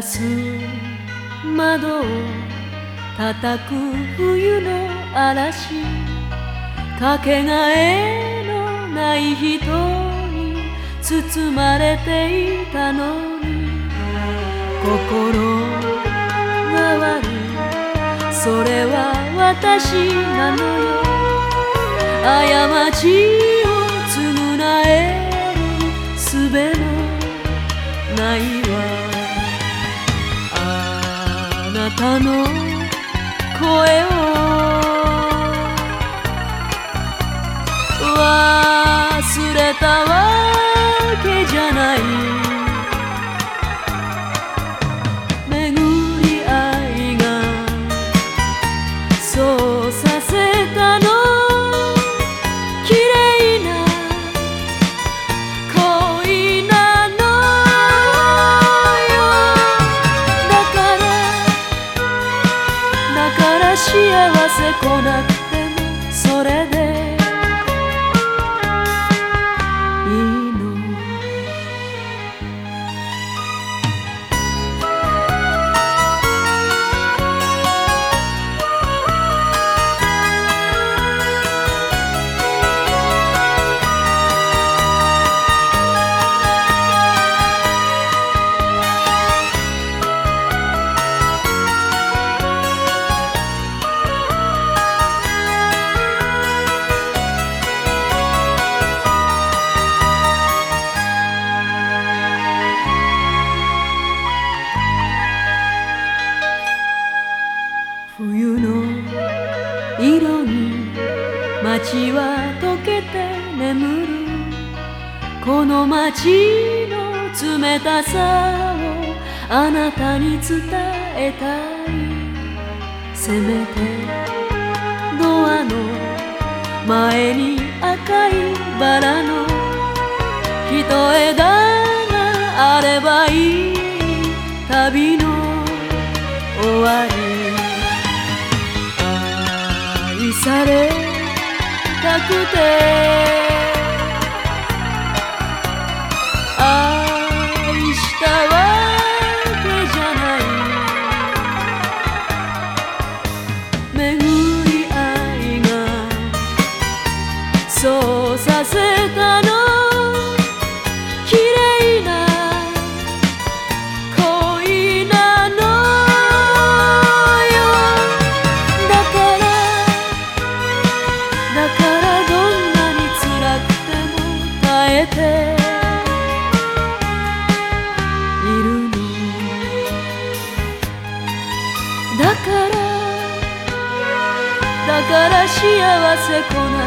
す窓を叩く冬の嵐。かけがえのない人に包まれていたのに。心が悪い。それは私なのよ。過ちたの声を。忘れたわ。せ来街は溶けて眠るこの街の冷たさをあなたに伝えたい。せめてドアの前に赤いバラの一枝があればいい旅の終わり愛されくて。愛したわけじゃない。巡り合いがそうさせたの。ているの。だからだから幸せ来なくても仕方ない